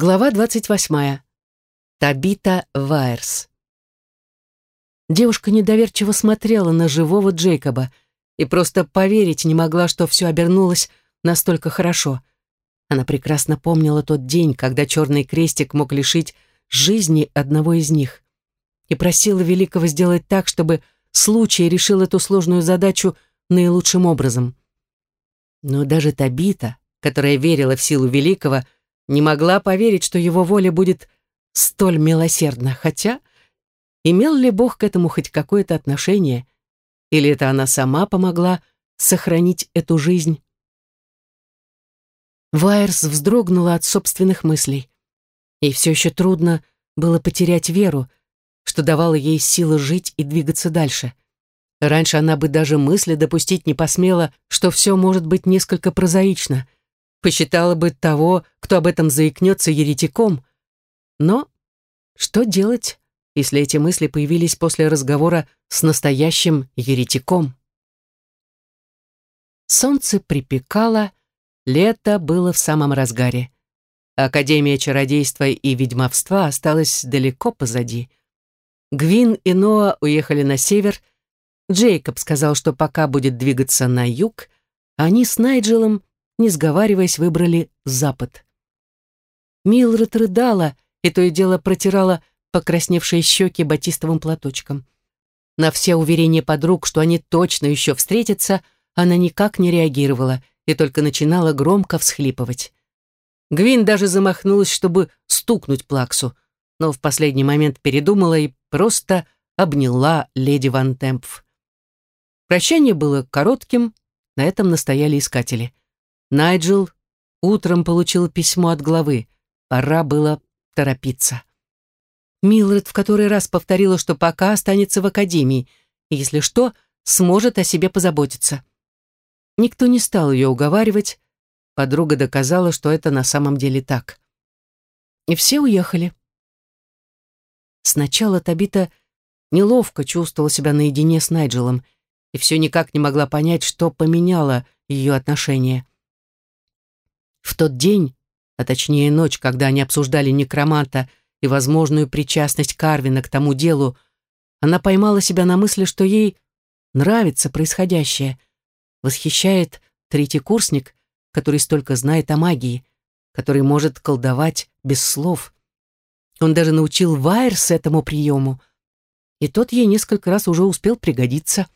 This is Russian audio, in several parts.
Глава 28. Табита Вайерс. Девушка недоверчиво смотрела на живого Джейкоба и просто поверить не могла, что все обернулось настолько хорошо. Она прекрасно помнила тот день, когда черный крестик мог лишить жизни одного из них, и просила Великого сделать так, чтобы случай решил эту сложную задачу наилучшим образом. Но даже Табита, которая верила в силу Великого, — не могла поверить, что его воля будет столь милосердна, хотя имел ли Бог к этому хоть какое-то отношение, или это она сама помогла сохранить эту жизнь? Вайерс вздрогнула от собственных мыслей. Ей все еще трудно было потерять веру, что давало ей силы жить и двигаться дальше. Раньше она бы даже мысли допустить не посмела, что все может быть несколько прозаично — посчитала бы того, кто об этом заикнется еретиком. Но что делать, если эти мысли появились после разговора с настоящим еретиком? Солнце припекало, лето было в самом разгаре. Академия чародейства и ведьмовства осталась далеко позади. Гвин и Ноа уехали на север. Джейкоб сказал, что пока будет двигаться на юг, они с Найджелом не сговариваясь, выбрали запад. Милред рыдала и то и дело протирала покрасневшие щеки батистовым платочком. На все уверения подруг, что они точно еще встретятся, она никак не реагировала и только начинала громко всхлипывать. Гвин даже замахнулась, чтобы стукнуть Плаксу, но в последний момент передумала и просто обняла леди Ван Темпф. Прощание было коротким, на этом настояли искатели. Найджел утром получил письмо от главы. Пора было торопиться. Милред в который раз повторила, что пока останется в академии, и, если что, сможет о себе позаботиться. Никто не стал ее уговаривать. Подруга доказала, что это на самом деле так. И все уехали. Сначала Табита неловко чувствовала себя наедине с Найджелом и все никак не могла понять, что поменяло ее отношение. В тот день, а точнее ночь, когда они обсуждали некроманта и возможную причастность Карвина к тому делу, она поймала себя на мысли, что ей нравится происходящее, восхищает третий курсник, который столько знает о магии, который может колдовать без слов. Он даже научил Вайерс этому приему, и тот ей несколько раз уже успел пригодиться.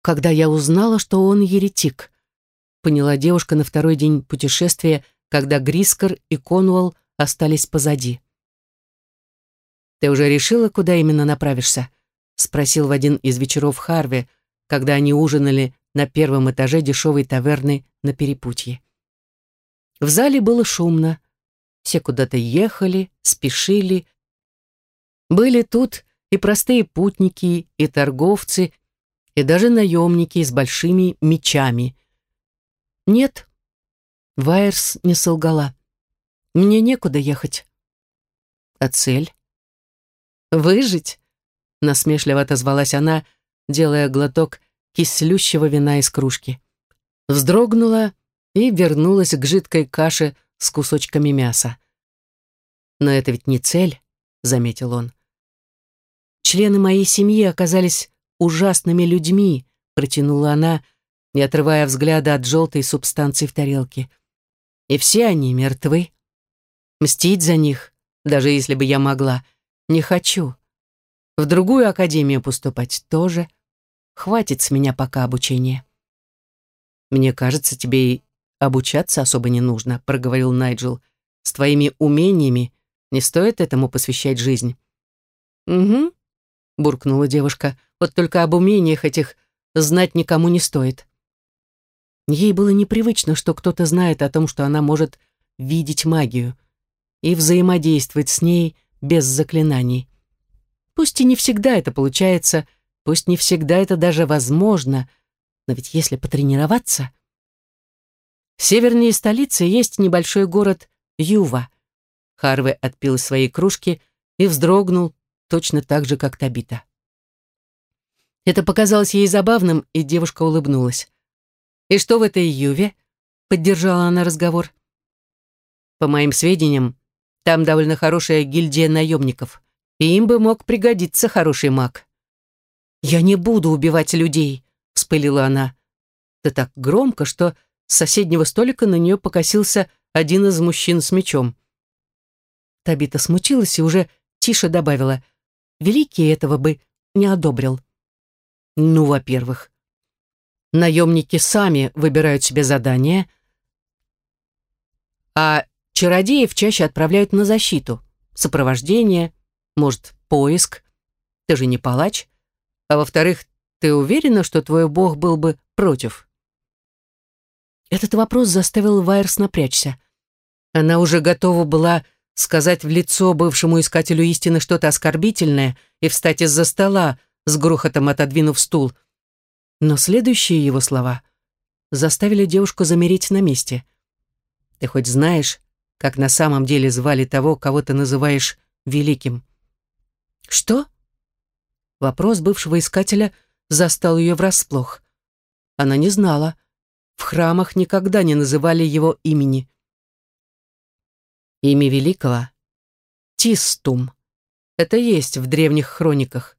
Когда я узнала, что он еретик, поняла девушка на второй день путешествия, когда Грискор и Конуэлл остались позади. «Ты уже решила, куда именно направишься?» — спросил в один из вечеров Харви, когда они ужинали на первом этаже дешевой таверны на перепутье. В зале было шумно. Все куда-то ехали, спешили. Были тут и простые путники, и торговцы, и даже наемники с большими мечами. «Нет». Вайерс не солгала. «Мне некуда ехать». «А цель?» «Выжить?» Насмешливо отозвалась она, делая глоток кислющего вина из кружки. Вздрогнула и вернулась к жидкой каше с кусочками мяса. «Но это ведь не цель», — заметил он. «Члены моей семьи оказались ужасными людьми», — протянула она, не отрывая взгляда от желтой субстанции в тарелке. И все они мертвы. Мстить за них, даже если бы я могла, не хочу. В другую академию поступать тоже. Хватит с меня пока обучения. Мне кажется, тебе и обучаться особо не нужно, проговорил Найджел. С твоими умениями не стоит этому посвящать жизнь. Угу, буркнула девушка. Вот только об умениях этих знать никому не стоит. Ей было непривычно, что кто-то знает о том, что она может видеть магию и взаимодействовать с ней без заклинаний. Пусть и не всегда это получается, пусть не всегда это даже возможно, но ведь если потренироваться... Севернее столицы есть небольшой город Юва. Харве отпил из своей кружки и вздрогнул точно так же, как Табита. Это показалось ей забавным, и девушка улыбнулась. «И что в этой Юве?» — поддержала она разговор. «По моим сведениям, Там довольно хорошая гильдия наемников, и им бы мог пригодиться хороший маг. «Я не буду убивать людей», — вспылила она. Да так громко, что с соседнего столика на нее покосился один из мужчин с мечом. Табита смутилась и уже тише добавила. «Великий этого бы не одобрил». «Ну, во-первых, наемники сами выбирают себе задания, а чародеев чаще отправляют на защиту, сопровождение, может, поиск. Ты же не палач. А во-вторых, ты уверена, что твой бог был бы против?» Этот вопрос заставил Вайерс напрячься. Она уже готова была сказать в лицо бывшему искателю истины что-то оскорбительное и встать из-за стола, с грохотом отодвинув стул. Но следующие его слова заставили девушку замереть на месте. «Ты хоть знаешь, как на самом деле звали того, кого ты называешь великим?» «Что?» Вопрос бывшего искателя застал ее врасплох. Она не знала. В храмах никогда не называли его имени. Имя великого — Тистум. Это есть в древних хрониках.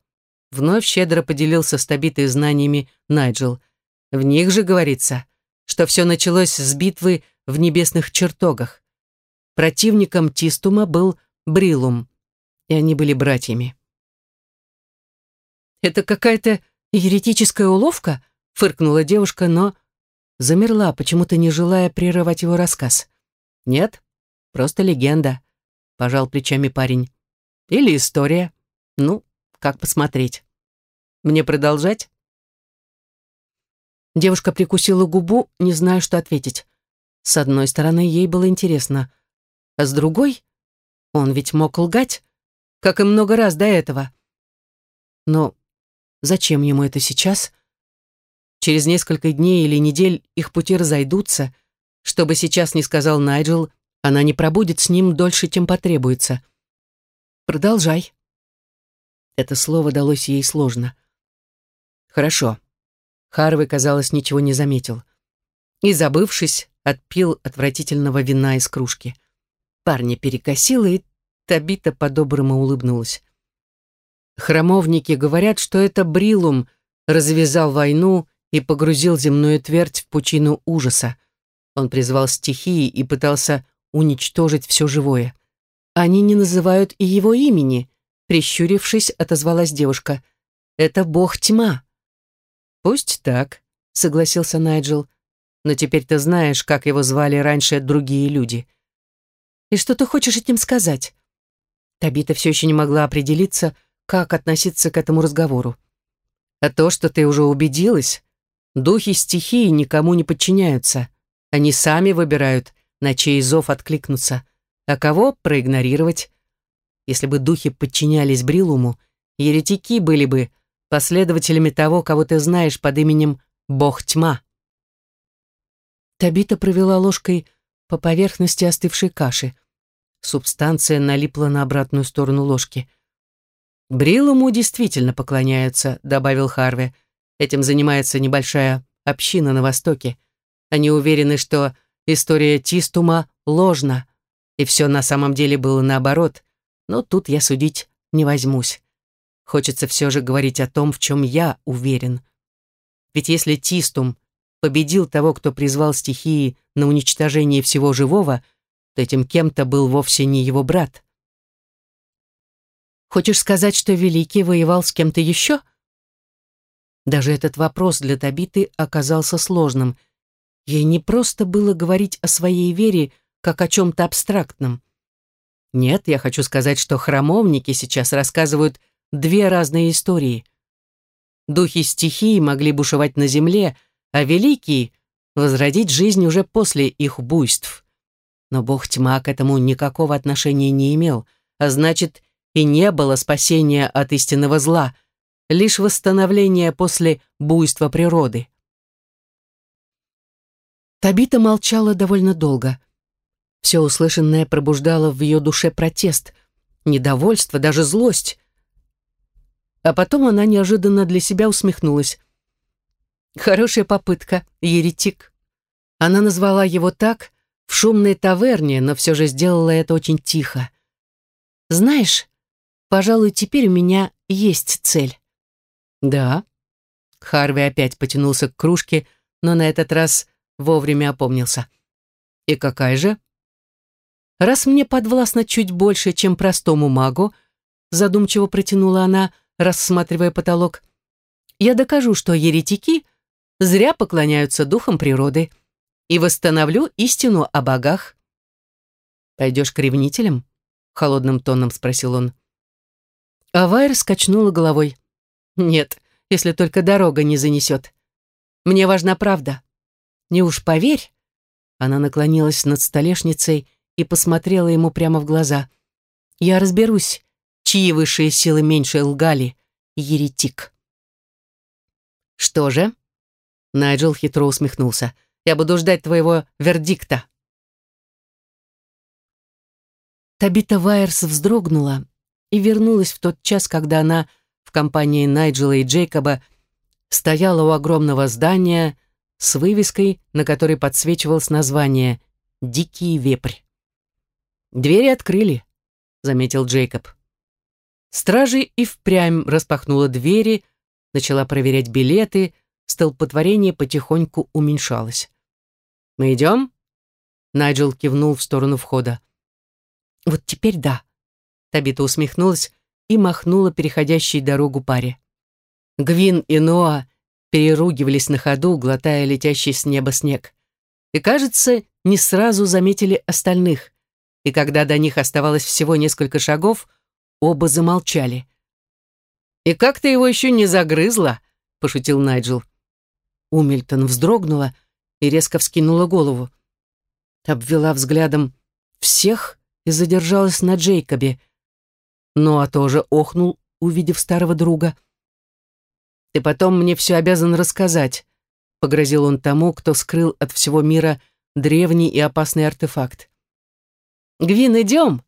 Вновь щедро поделился с Табитой знаниями Найджел. В них же говорится, что все началось с битвы в небесных чертогах. Противником Тистума был Брилум, и они были братьями. «Это какая-то еретическая уловка?» — фыркнула девушка, но замерла, почему-то не желая прерывать его рассказ. «Нет, Просто легенда, пожал плечами парень. Или история. Ну, как посмотреть. Мне продолжать? Девушка прикусила губу, не зная, что ответить. С одной стороны, ей было интересно, а с другой, он ведь мог лгать, как и много раз до этого. Но зачем ему это сейчас? Через несколько дней или недель их пути разойдутся. Что бы сейчас ни сказал Найджел, она не пробудет с ним дольше, чем потребуется. Продолжай. Это слово далось ей сложно. Хорошо. Харвей, казалось, ничего не заметил. И, забывшись, отпил отвратительного вина из кружки. Парня перекосило, и Табита по-доброму улыбнулась. Храмовники говорят, что это Брилум развязал войну и погрузил земную твердь в пучину ужаса. Он призвал стихии и пытался уничтожить все живое. Они не называют и его имени, прищурившись, отозвалась девушка. Это бог тьма. Пусть так, согласился Найджел. Но теперь ты знаешь, как его звали раньше другие люди. И что ты хочешь этим сказать? Табита все еще не могла определиться, как относиться к этому разговору. А то, что ты уже убедилась, духи стихии никому не подчиняются. Они сами выбирают, на чей зов откликнуться, а кого проигнорировать. Если бы духи подчинялись Брилуму, еретики были бы последователями того, кого ты знаешь под именем Бог Тьма. Табита провела ложкой по поверхности остывшей каши. Субстанция налипла на обратную сторону ложки. «Брилуму действительно поклоняются», — добавил Харви. «Этим занимается небольшая община на Востоке. Они уверены, что история Тистума ложна, и все на самом деле было наоборот, но тут я судить не возьмусь. Хочется все же говорить о том, в чем я уверен. Ведь если Тистум победил того, кто призвал стихии на уничтожение всего живого, то этим кем-то был вовсе не его брат. Хочешь сказать, что Великий воевал с кем-то еще? Даже этот вопрос для Табиты оказался сложным — Ей не просто было говорить о своей вере, как о чем-то абстрактном. Нет, я хочу сказать, что храмовники сейчас рассказывают две разные истории. Духи стихии могли бушевать на земле, а великие — возродить жизнь уже после их буйств. Но бог тьма к этому никакого отношения не имел, а значит, и не было спасения от истинного зла, лишь восстановление после буйства природы. Табита молчала довольно долго. Все услышанное пробуждало в ее душе протест, недовольство, даже злость. А потом она неожиданно для себя усмехнулась. Хорошая попытка, еретик. Она назвала его так в шумной таверне, но все же сделала это очень тихо. Знаешь, пожалуй, теперь у меня есть цель. Да. Харви опять потянулся к кружке, но на этот раз вовремя опомнился. И какая же? Раз мне подвластно чуть больше, чем простому магу, задумчиво протянула она, рассматривая потолок, я докажу, что еретики зря поклоняются духам природы и восстановлю истину о богах. «Пойдешь к ревнителям?» — холодным тоном спросил он. Авайр скачнула головой. «Нет, если только дорога не занесет. Мне важна правда. Не уж поверь». Она наклонилась над столешницей и посмотрела ему прямо в глаза. «Я разберусь, чьи высшие силы меньше лгали. Еретик». «Что же?» Найджел хитро усмехнулся. «Я буду ждать твоего вердикта». Табита Вайерс вздрогнула и вернулась в тот час, когда она в компании Найджела и Джейкоба стояла у огромного здания с вывеской, на которой подсвечивалось название «Дикий вепрь». «Двери открыли», — заметил Джейкоб. Стражи и впрямь распахнула двери, начала проверять билеты, столпотворение потихоньку уменьшалось. «Мы идем?» Найджел кивнул в сторону входа. «Вот теперь да», — Табита усмехнулась и махнула переходящей дорогу паре. Гвин и Ноа переругивались на ходу, глотая летящий с неба снег. И, кажется, не сразу заметили остальных. И когда до них оставалось всего несколько шагов, оба замолчали. «И как ты его еще не загрызла?» — пошутил Найджел. Умильтон вздрогнула и резко вскинула голову. Обвела взглядом всех и задержалась на Джейкобе. Ну а тоже охнул, увидев старого друга. «Ты потом мне все обязан рассказать», — погрозил он тому, кто скрыл от всего мира древний и опасный артефакт. «Гвин, идем!»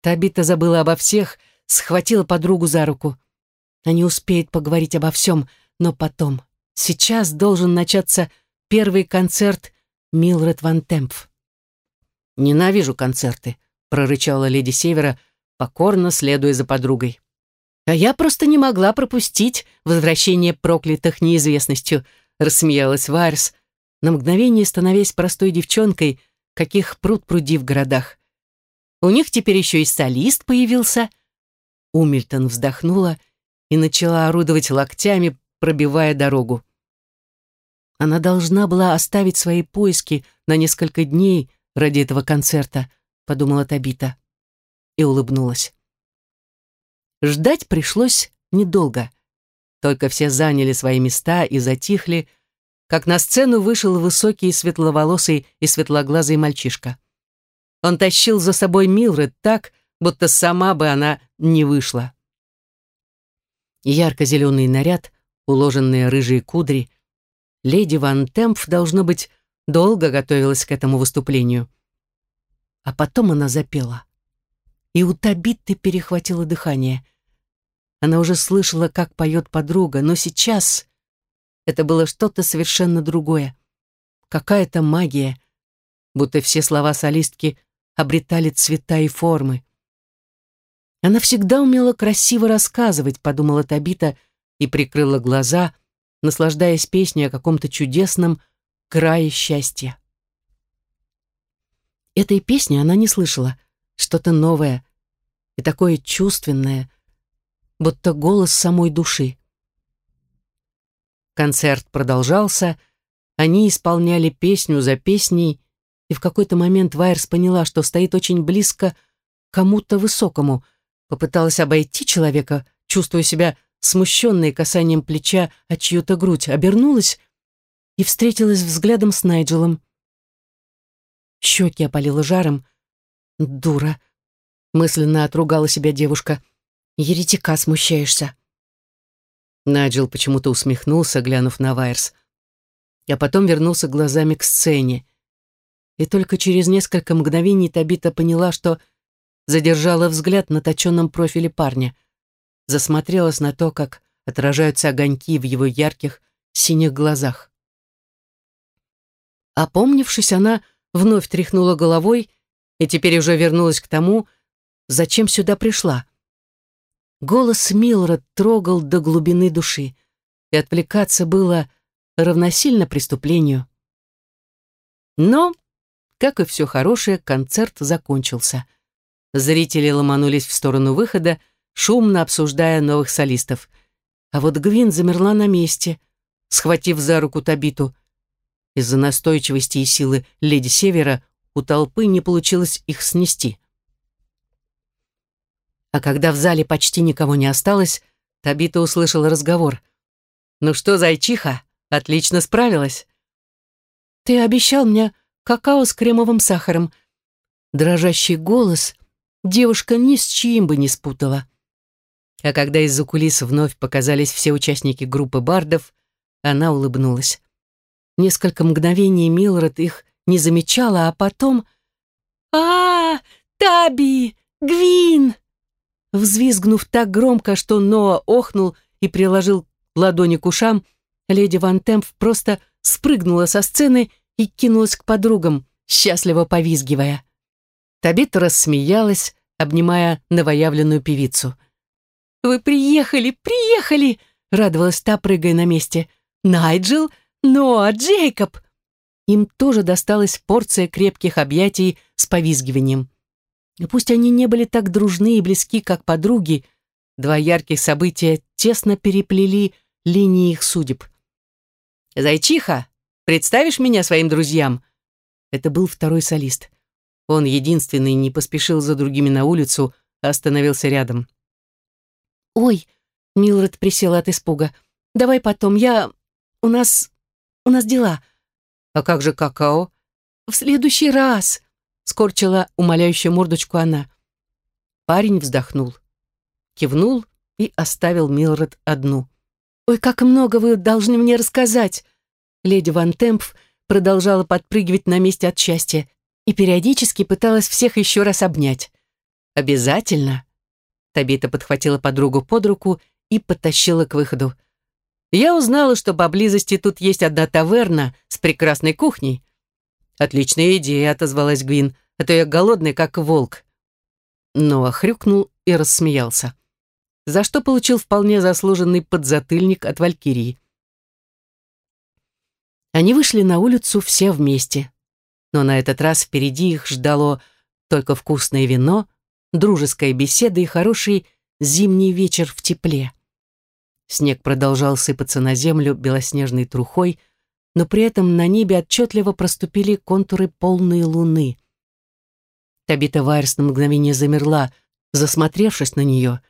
Табита забыла обо всех, схватила подругу за руку. Они успеют поговорить обо всем, но потом. Сейчас должен начаться первый концерт Милред Ван Темпф. «Ненавижу концерты», — прорычала леди Севера, покорно следуя за подругой. «А я просто не могла пропустить возвращение проклятых неизвестностью», — рассмеялась Варс, на мгновение становясь простой девчонкой, каких пруд пруди в городах. «У них теперь еще и солист появился». Умильтон вздохнула и начала орудовать локтями, пробивая дорогу. Она должна была оставить свои поиски на несколько дней ради этого концерта, подумала Табита и улыбнулась. Ждать пришлось недолго. Только все заняли свои места и затихли, как на сцену вышел высокий светловолосый и светлоглазый мальчишка. Он тащил за собой Милред так, будто сама бы она не вышла. Ярко-зеленый наряд уложенные рыжие кудри. Леди Ван Темпф, должно быть, долго готовилась к этому выступлению. А потом она запела. И у Табитты перехватило дыхание. Она уже слышала, как поет подруга, но сейчас это было что-то совершенно другое. Какая-то магия, будто все слова солистки обретали цвета и формы. Она всегда умела красиво рассказывать, подумала Табита, — и прикрыла глаза, наслаждаясь песней о каком-то чудесном крае счастья. Этой песни она не слышала, что-то новое и такое чувственное, будто голос самой души. Концерт продолжался, они исполняли песню за песней, и в какой-то момент Вайерс поняла, что стоит очень близко к кому-то высокому, попыталась обойти человека, чувствуя себя смущенная касанием плеча от чью-то грудь, обернулась и встретилась взглядом с Найджелом. Щеки опалила жаром. «Дура!» — мысленно отругала себя девушка. «Еретика смущаешься!» Найджел почему-то усмехнулся, глянув на Вайерс. А потом вернулся глазами к сцене. И только через несколько мгновений Табита поняла, что задержала взгляд на точенном профиле парня засмотрелась на то, как отражаются огоньки в его ярких синих глазах. Опомнившись, она вновь тряхнула головой и теперь уже вернулась к тому, зачем сюда пришла. Голос Милред трогал до глубины души, и отвлекаться было равносильно преступлению. Но, как и все хорошее, концерт закончился. Зрители ломанулись в сторону выхода, шумно обсуждая новых солистов. А вот Гвин замерла на месте, схватив за руку Табиту. Из-за настойчивости и силы леди Севера у толпы не получилось их снести. А когда в зале почти никого не осталось, Табита услышала разговор. «Ну что, зайчиха, отлично справилась». «Ты обещал мне какао с кремовым сахаром». Дрожащий голос девушка ни с чьим бы не спутала. А когда из-за кулис вновь показались все участники группы бардов, она улыбнулась. Несколько мгновений Милред их не замечала, а потом... а, -а, -а Таби! Гвин!» Взвизгнув так громко, что Ноа охнул и приложил ладони к ушам, леди Ван Темп просто спрыгнула со сцены и кинулась к подругам, счастливо повизгивая. Табита рассмеялась, обнимая новоявленную певицу. «Вы приехали, приехали!» — радовалась та, прыгая на месте. «Найджел, Ноа, Джейкоб!» Им тоже досталась порция крепких объятий с повизгиванием. И пусть они не были так дружны и близки, как подруги, два ярких события тесно переплели линии их судеб. «Зайчиха, представишь меня своим друзьям?» Это был второй солист. Он единственный не поспешил за другими на улицу, а остановился рядом. «Ой!» — Милред присела от испуга. «Давай потом, я... У нас... У нас дела». «А как же какао?» «В следующий раз!» Скорчила умоляющую мордочку она. Парень вздохнул, кивнул и оставил Милред одну. «Ой, как много вы должны мне рассказать!» Леди Ван Темпф продолжала подпрыгивать на месте от счастья и периодически пыталась всех еще раз обнять. «Обязательно!» Табита подхватила подругу под руку и подтащила к выходу. «Я узнала, что поблизости тут есть одна таверна с прекрасной кухней. «Отличная идея», — отозвалась Гвин, «а то я голодный, как волк». Ноа хрюкнул и рассмеялся, за что получил вполне заслуженный подзатыльник от Валькирии. Они вышли на улицу все вместе, но на этот раз впереди их ждало только вкусное вино, дружеская беседа и хороший зимний вечер в тепле. Снег продолжал сыпаться на землю белоснежной трухой, но при этом на небе отчетливо проступили контуры полной луны. Табита Вайерс на мгновение замерла, засмотревшись на нее,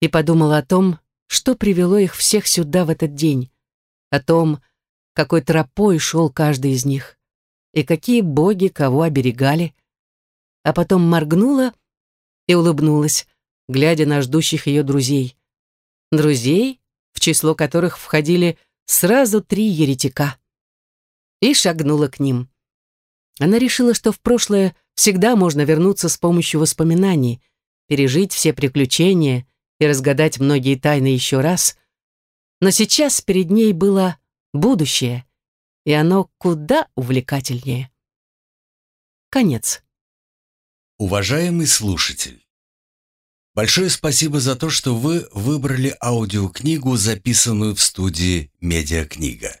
и подумала о том, что привело их всех сюда в этот день, о том, какой тропой шел каждый из них, и какие боги кого оберегали, а потом моргнула и улыбнулась, глядя на ждущих ее друзей. Друзей, в число которых входили сразу три еретика и шагнула к ним. Она решила, что в прошлое всегда можно вернуться с помощью воспоминаний, пережить все приключения и разгадать многие тайны еще раз. Но сейчас перед ней было будущее, и оно куда увлекательнее. Конец. Уважаемый слушатель, большое спасибо за то, что вы выбрали аудиокнигу, записанную в студии «Медиакнига».